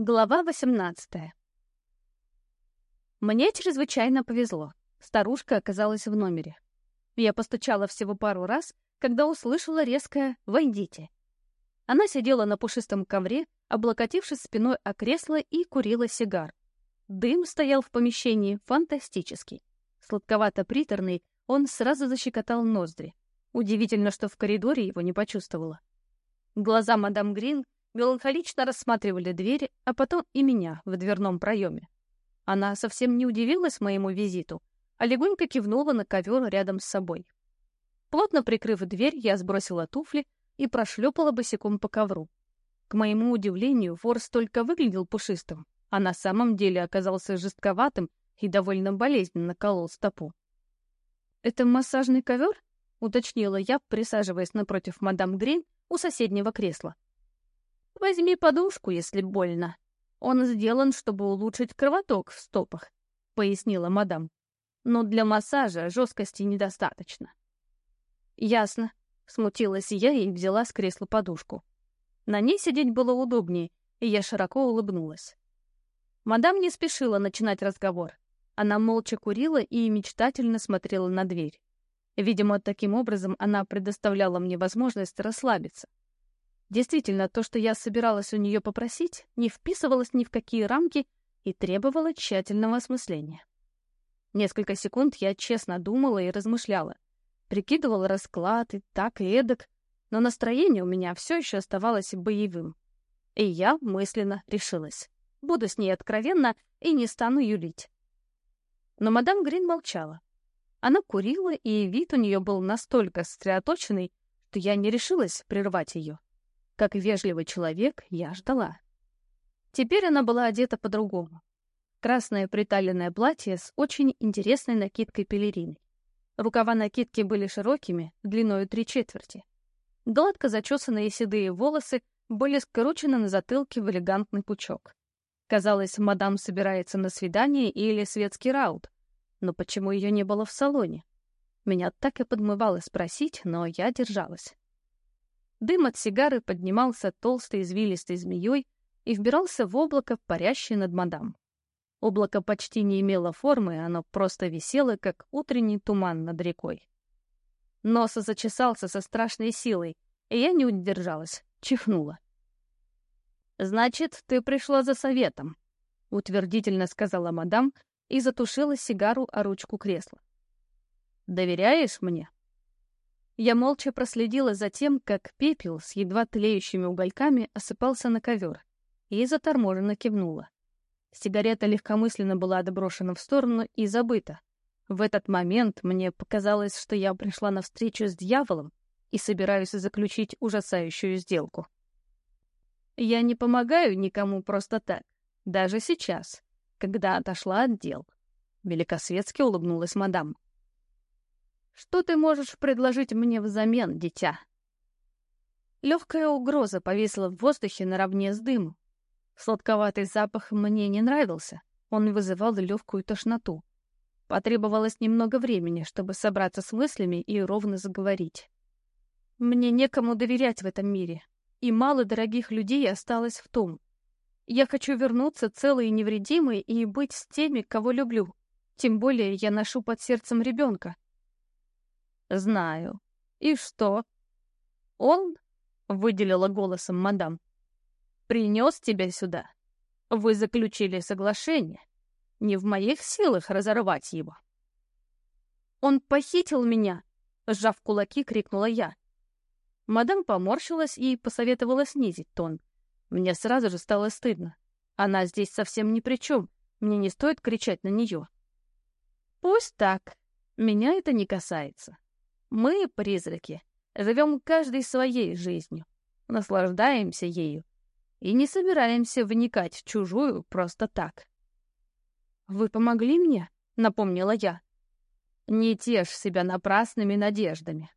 Глава 18 Мне чрезвычайно повезло. Старушка оказалась в номере. Я постучала всего пару раз, когда услышала резкое «Войдите». Она сидела на пушистом ковре, облокотившись спиной о кресло и курила сигар. Дым стоял в помещении фантастический. Сладковато-приторный, он сразу защекотал ноздри. Удивительно, что в коридоре его не почувствовала. Глаза мадам Грин меланхолично рассматривали двери, а потом и меня в дверном проеме. Она совсем не удивилась моему визиту, а легонько кивнула на ковер рядом с собой. Плотно прикрыв дверь, я сбросила туфли и прошлепала босиком по ковру. К моему удивлению, ворс только выглядел пушистым, а на самом деле оказался жестковатым и довольно болезненно колол стопу. «Это массажный ковер?» — уточнила я, присаживаясь напротив мадам Грин у соседнего кресла. Возьми подушку, если больно. Он сделан, чтобы улучшить кровоток в стопах, пояснила мадам. Но для массажа жесткости недостаточно. Ясно. Смутилась я и взяла с кресла подушку. На ней сидеть было удобнее, и я широко улыбнулась. Мадам не спешила начинать разговор. Она молча курила и мечтательно смотрела на дверь. Видимо, таким образом она предоставляла мне возможность расслабиться. Действительно, то, что я собиралась у нее попросить, не вписывалось ни в какие рамки и требовало тщательного осмысления. Несколько секунд я честно думала и размышляла. Прикидывала расклад и так, и эдак, но настроение у меня все еще оставалось боевым. И я мысленно решилась. Буду с ней откровенна и не стану юлить. Но мадам Грин молчала. Она курила, и вид у нее был настолько сосредоточенный, что я не решилась прервать ее. Как вежливый человек, я ждала. Теперь она была одета по-другому. Красное приталенное платье с очень интересной накидкой пелериной. Рукава накидки были широкими, длиною три четверти. Гладко зачесанные седые волосы были скручены на затылке в элегантный пучок. Казалось, мадам собирается на свидание или светский раут. Но почему ее не было в салоне? Меня так и подмывало спросить, но я держалась. Дым от сигары поднимался толстой извилистой змеей и вбирался в облако, парящее над мадам. Облако почти не имело формы, оно просто висело, как утренний туман над рекой. Нос зачесался со страшной силой, и я не удержалась, чихнула. «Значит, ты пришла за советом», — утвердительно сказала мадам и затушила сигару о ручку кресла. «Доверяешь мне?» Я молча проследила за тем, как пепел с едва тлеющими угольками осыпался на ковер, и заторможенно кивнула. Сигарета легкомысленно была отброшена в сторону и забыта. В этот момент мне показалось, что я пришла на встречу с дьяволом и собираюсь заключить ужасающую сделку. Я не помогаю никому просто так, даже сейчас, когда отошла от дел. Великосветски улыбнулась мадам. Что ты можешь предложить мне взамен, дитя?» Легкая угроза повисла в воздухе наравне с дымом. Сладковатый запах мне не нравился, он вызывал легкую тошноту. Потребовалось немного времени, чтобы собраться с мыслями и ровно заговорить. Мне некому доверять в этом мире, и мало дорогих людей осталось в том. Я хочу вернуться целой и невредимой и быть с теми, кого люблю. Тем более я ношу под сердцем ребенка, «Знаю. И что?» «Он?» — выделила голосом мадам. «Принес тебя сюда. Вы заключили соглашение. Не в моих силах разорвать его». «Он похитил меня!» — сжав кулаки, крикнула я. Мадам поморщилась и посоветовала снизить тон. Мне сразу же стало стыдно. Она здесь совсем ни при чем. Мне не стоит кричать на нее. «Пусть так. Меня это не касается. Мы, призраки, живем каждой своей жизнью, наслаждаемся ею и не собираемся вникать в чужую просто так. «Вы помогли мне?» — напомнила я. «Не тешь себя напрасными надеждами.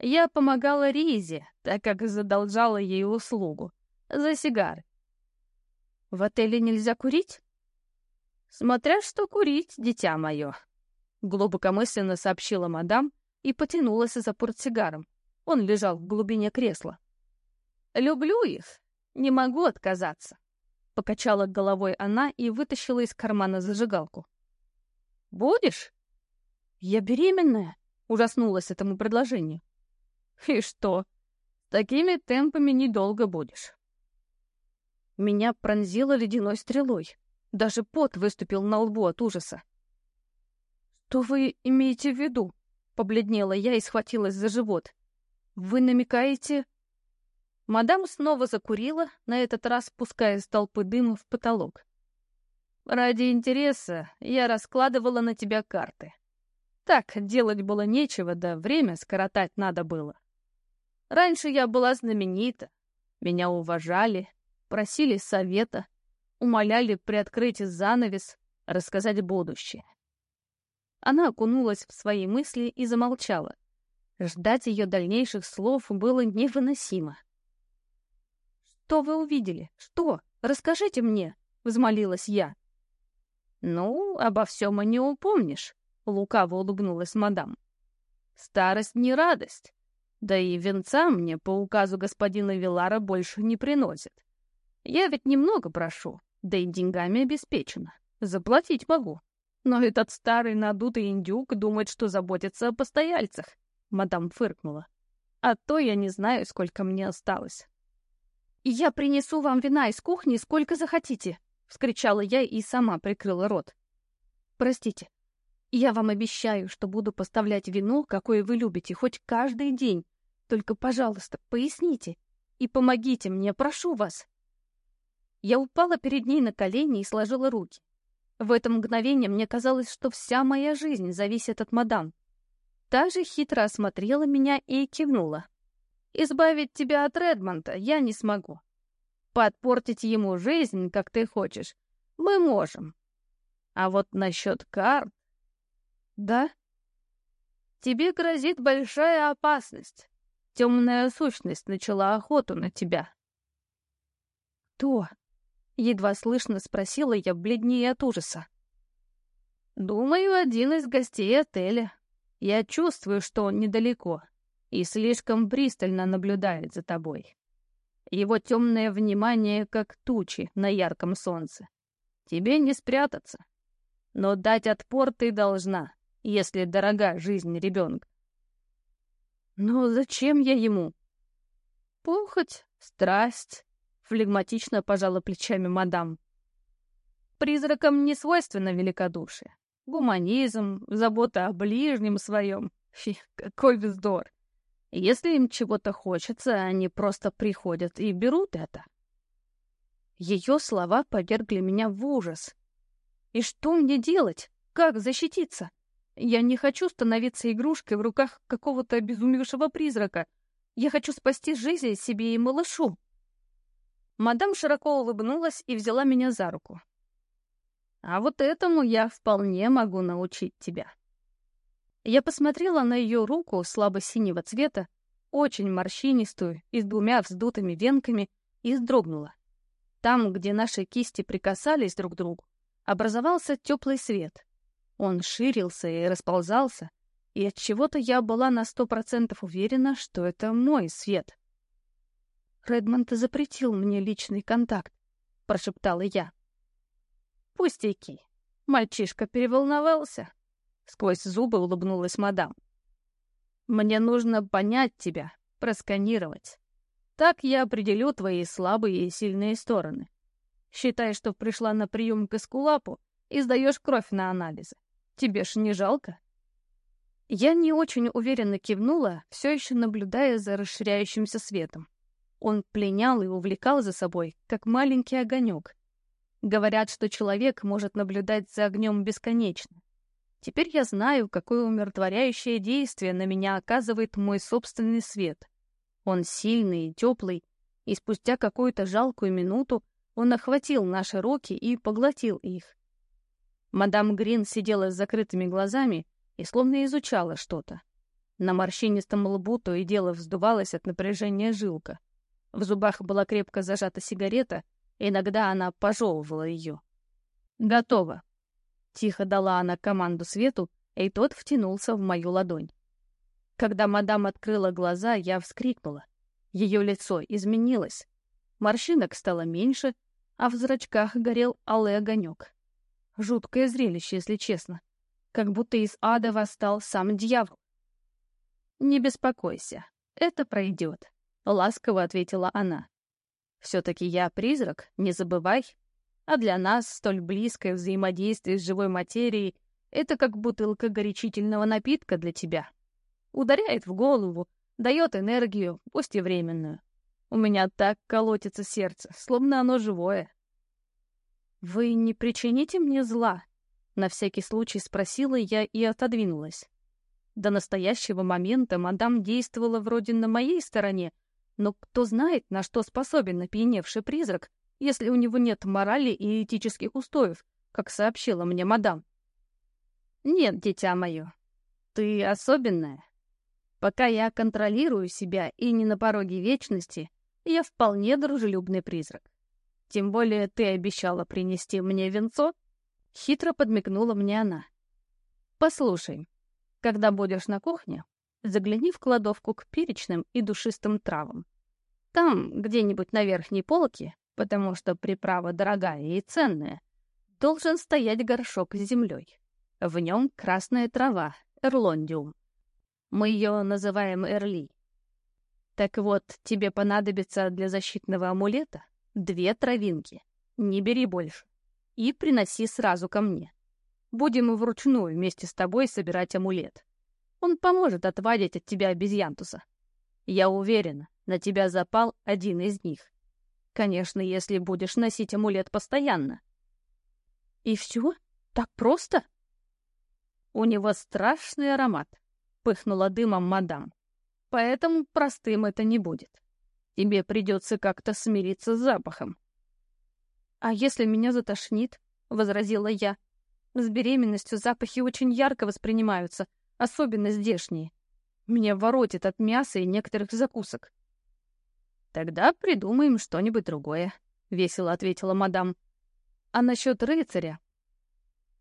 Я помогала Ризе, так как задолжала ей услугу. За сигары. В отеле нельзя курить? Смотря что курить, дитя мое, глубокомысленно сообщила мадам, и потянулась за портсигаром. Он лежал в глубине кресла. «Люблю их, не могу отказаться. Покачала головой она и вытащила из кармана зажигалку. «Будешь?» «Я беременная», — ужаснулась этому предложению. «И что? Такими темпами недолго будешь». Меня пронзило ледяной стрелой. Даже пот выступил на лбу от ужаса. «Что вы имеете в виду?» — побледнела я и схватилась за живот. «Вы намекаете...» Мадам снова закурила, на этот раз пуская из толпы дыма в потолок. «Ради интереса я раскладывала на тебя карты. Так, делать было нечего, да время скоротать надо было. Раньше я была знаменита, меня уважали, просили совета, умоляли приоткрыть занавес, рассказать будущее. Она окунулась в свои мысли и замолчала. Ждать ее дальнейших слов было невыносимо. «Что вы увидели? Что? Расскажите мне!» — взмолилась я. «Ну, обо всем и не упомнишь», — лукаво улыбнулась мадам. «Старость не радость, да и венца мне по указу господина Вилара больше не приносит. Я ведь немного прошу, да и деньгами обеспечена. Заплатить могу. Но этот старый надутый индюк думает, что заботится о постояльцах. Мадам фыркнула. А то я не знаю, сколько мне осталось. «Я принесу вам вина из кухни сколько захотите!» — вскричала я и сама прикрыла рот. «Простите, я вам обещаю, что буду поставлять вино, какое вы любите, хоть каждый день. Только, пожалуйста, поясните и помогите мне, прошу вас!» Я упала перед ней на колени и сложила руки. В это мгновение мне казалось, что вся моя жизнь зависит от мадам. Та же хитро осмотрела меня и кивнула. «Избавить тебя от Редмонта я не смогу. Подпортить ему жизнь, как ты хочешь, мы можем. А вот насчет карт...» «Да?» «Тебе грозит большая опасность. Темная сущность начала охоту на тебя». «Кто?» Едва слышно спросила я, бледнее от ужаса. «Думаю, один из гостей отеля. Я чувствую, что он недалеко и слишком пристально наблюдает за тобой. Его темное внимание, как тучи на ярком солнце. Тебе не спрятаться. Но дать отпор ты должна, если дорога жизнь ребенка. Но зачем я ему? Похоть, страсть, флегматично пожала плечами мадам. Призракам не свойственно великодушие. Гуманизм, забота о ближнем своем. Фи, какой вздор. Если им чего-то хочется, они просто приходят и берут это. Ее слова повергли меня в ужас. И что мне делать? Как защититься? Я не хочу становиться игрушкой в руках какого-то обезумевшего призрака. Я хочу спасти жизнь себе и малышу. Мадам широко улыбнулась и взяла меня за руку. «А вот этому я вполне могу научить тебя». Я посмотрела на ее руку слабо-синего цвета, очень морщинистую и с двумя вздутыми венками, и вздрогнула. Там, где наши кисти прикасались друг к другу, образовался теплый свет. Он ширился и расползался, и от чего-то я была на сто процентов уверена, что это мой свет. Редмонд запретил мне личный контакт, прошептала я. Пустяки. Мальчишка переволновался. Сквозь зубы улыбнулась мадам. Мне нужно понять тебя, просканировать. Так я определю твои слабые и сильные стороны. Считай, что пришла на прием к эскулапу и сдаешь кровь на анализы. Тебе ж не жалко? Я не очень уверенно кивнула, все еще наблюдая за расширяющимся светом. Он пленял и увлекал за собой, как маленький огонек. Говорят, что человек может наблюдать за огнем бесконечно. Теперь я знаю, какое умиротворяющее действие на меня оказывает мой собственный свет. Он сильный и теплый, и спустя какую-то жалкую минуту он охватил наши руки и поглотил их. Мадам Грин сидела с закрытыми глазами и словно изучала что-то. На морщинистом лбу то и дело вздувалась от напряжения жилка. В зубах была крепко зажата сигарета, иногда она пожевывала ее. «Готово!» — тихо дала она команду Свету, и тот втянулся в мою ладонь. Когда мадам открыла глаза, я вскрикнула. Ее лицо изменилось. Морщинок стало меньше, а в зрачках горел алый огонек. Жуткое зрелище, если честно. Как будто из ада восстал сам дьявол. «Не беспокойся, это пройдет», — ласково ответила она. «Все-таки я призрак, не забывай. А для нас столь близкое взаимодействие с живой материей — это как бутылка горячительного напитка для тебя. Ударяет в голову, дает энергию, пусть и временную. У меня так колотится сердце, словно оно живое. «Вы не причините мне зла?» На всякий случай спросила я и отодвинулась. До настоящего момента мадам действовала вроде на моей стороне, но кто знает, на что способен опьяневший призрак, если у него нет морали и этических устоев, как сообщила мне мадам. «Нет, дитя мое, ты особенная. Пока я контролирую себя и не на пороге вечности, я вполне дружелюбный призрак. Тем более ты обещала принести мне венцо?» Хитро подмигнула мне она. «Послушай, когда будешь на кухне, загляни в кладовку к перечным и душистым травам. Там, где-нибудь на верхней полке, потому что приправа дорогая и ценная, должен стоять горшок с землей. В нем красная трава, эрлондиум. Мы ее называем эрли. Так вот, тебе понадобится для защитного амулета две травинки. Не бери больше. И приноси сразу ко мне. Будем вручную вместе с тобой собирать амулет. Он поможет отвадить от тебя обезьянтуса. Я уверена, на тебя запал один из них. Конечно, если будешь носить амулет постоянно. И все? Так просто? У него страшный аромат, пыхнула дымом мадам. Поэтому простым это не будет. Тебе придется как-то смириться с запахом. А если меня затошнит? — возразила я. С беременностью запахи очень ярко воспринимаются, особенно здешние. Меня воротит от мяса и некоторых закусок. «Тогда придумаем что-нибудь другое», — весело ответила мадам. «А насчет рыцаря?»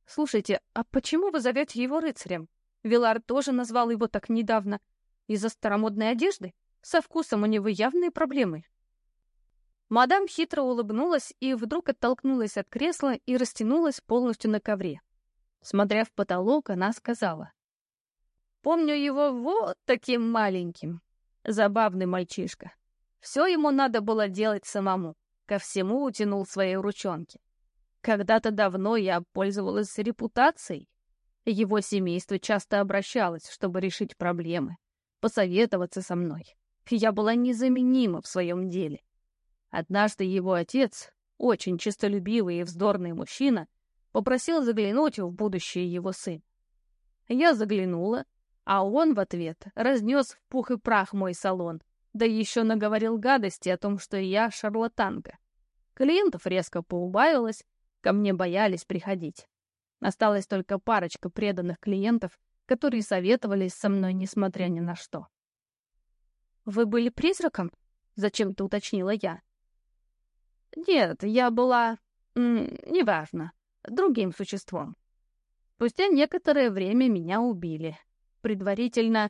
«Слушайте, а почему вы зовете его рыцарем? Вилар тоже назвал его так недавно. Из-за старомодной одежды? Со вкусом у него явные проблемы». Мадам хитро улыбнулась и вдруг оттолкнулась от кресла и растянулась полностью на ковре. Смотря в потолок, она сказала. «Помню его вот таким маленьким. Забавный мальчишка. Все ему надо было делать самому. Ко всему утянул свои ручонки. Когда-то давно я пользовалась репутацией. Его семейство часто обращалось, чтобы решить проблемы, посоветоваться со мной. Я была незаменима в своем деле. Однажды его отец, очень честолюбивый и вздорный мужчина, попросил заглянуть в будущее его сын. Я заглянула, а он в ответ разнес в пух и прах мой салон, да еще наговорил гадости о том, что я шарлатанка. Клиентов резко поубавилось, ко мне боялись приходить. Осталась только парочка преданных клиентов, которые советовались со мной, несмотря ни на что. «Вы были призраком?» — зачем-то уточнила я. Нет, я была... неважно, другим существом. Спустя некоторое время меня убили. Предварительно...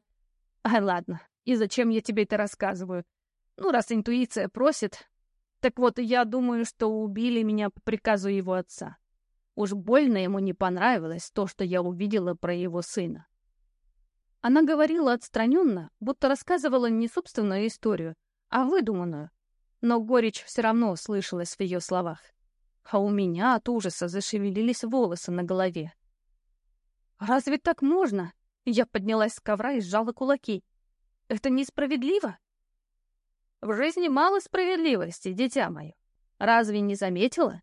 Ай, ладно, и зачем я тебе это рассказываю? Ну, раз интуиция просит... Так вот, я думаю, что убили меня по приказу его отца. Уж больно ему не понравилось то, что я увидела про его сына. Она говорила отстраненно, будто рассказывала не собственную историю, а выдуманную, но горечь все равно слышалась в ее словах. А у меня от ужаса зашевелились волосы на голове. «Разве так можно?» Я поднялась с ковра и сжала кулаки. «Это несправедливо?» «В жизни мало справедливости, дитя мое. Разве не заметила?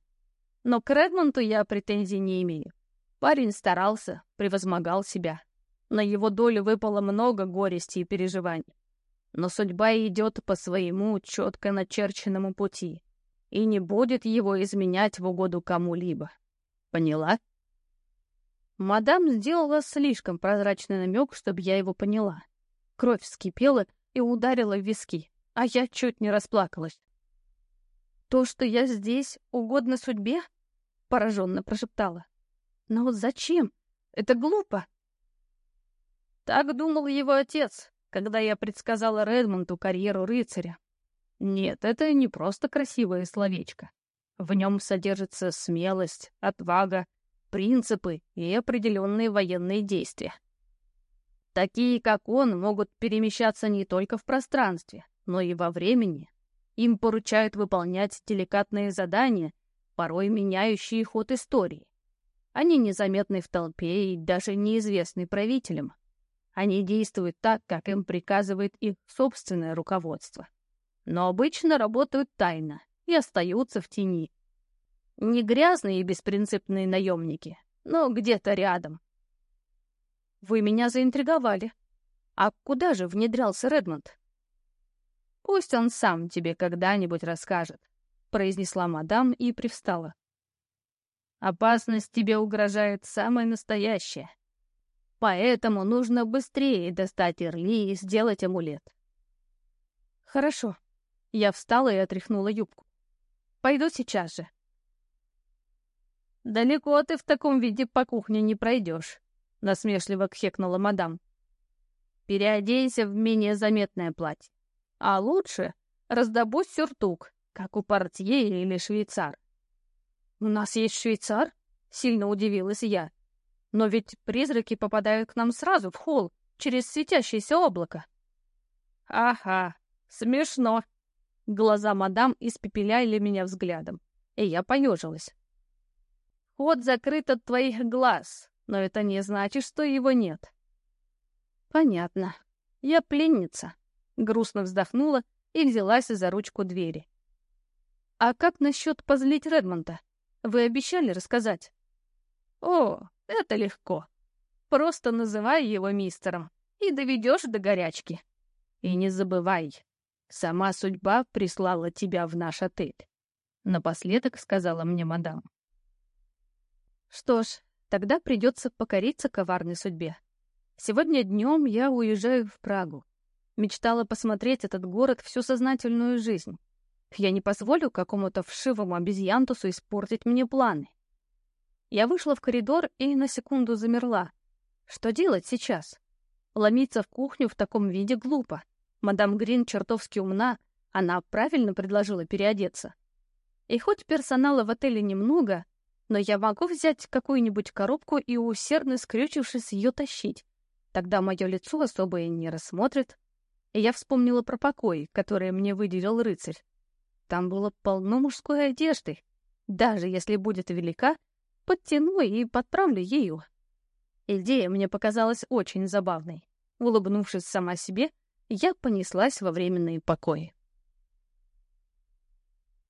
Но к Редмонту я претензий не имею. Парень старался, превозмогал себя. На его долю выпало много горести и переживаний. Но судьба идет по своему четко начерченному пути и не будет его изменять в угоду кому-либо. Поняла? Мадам сделала слишком прозрачный намек, чтобы я его поняла. Кровь вскипела и ударила в виски, а я чуть не расплакалась. «То, что я здесь, угодно судьбе?» — пораженно прошептала. «Но вот зачем? Это глупо!» Так думал его отец, когда я предсказала Редмонту карьеру рыцаря. Нет, это не просто красивое словечко. В нем содержится смелость, отвага, принципы и определенные военные действия. Такие, как он, могут перемещаться не только в пространстве, но и во времени. Им поручают выполнять деликатные задания, порой меняющие ход истории. Они незаметны в толпе и даже неизвестны правителям. Они действуют так, как им приказывает их собственное руководство. Но обычно работают тайно и остаются в тени. Не грязные и беспринципные наемники, но где-то рядом. Вы меня заинтриговали. А куда же внедрялся Редмонд? Пусть он сам тебе когда-нибудь расскажет, произнесла мадам и привстала. Опасность тебе угрожает самая настоящая. Поэтому нужно быстрее достать Ирли и сделать амулет. Хорошо. Я встала и отряхнула юбку. Пойду сейчас же. Далеко ты в таком виде по кухне не пройдешь, насмешливо кхекнула мадам. Переоденься в менее заметное платье. А лучше раздобудь сюртук, как у портье или швейцар. «У нас есть швейцар?» — сильно удивилась я. «Но ведь призраки попадают к нам сразу в холл, через светящееся облако». «Ага, смешно». Глаза мадам испепеляли меня взглядом, и я поежилась. «Ход закрыт от твоих глаз, но это не значит, что его нет». «Понятно. Я пленница», — грустно вздохнула и взялась за ручку двери. «А как насчет позлить Редмонта?» Вы обещали рассказать?» «О, это легко. Просто называй его мистером и доведешь до горячки. И не забывай, сама судьба прислала тебя в наш отель», — напоследок сказала мне мадам. Что ж, тогда придется покориться коварной судьбе. Сегодня днем я уезжаю в Прагу. Мечтала посмотреть этот город всю сознательную жизнь. Я не позволю какому-то вшивому обезьянтусу испортить мне планы. Я вышла в коридор и на секунду замерла. Что делать сейчас? Ломиться в кухню в таком виде глупо. Мадам Грин чертовски умна, она правильно предложила переодеться. И хоть персонала в отеле немного, но я могу взять какую-нибудь коробку и, усердно скрючившись, ее тащить. Тогда мое лицо особо и не рассмотрит. И я вспомнила про покой, который мне выделил рыцарь. Там было полно мужской одежды. Даже если будет велика, подтяну и подправлю ею. Идея мне показалась очень забавной. Улыбнувшись сама себе, я понеслась во временные покои.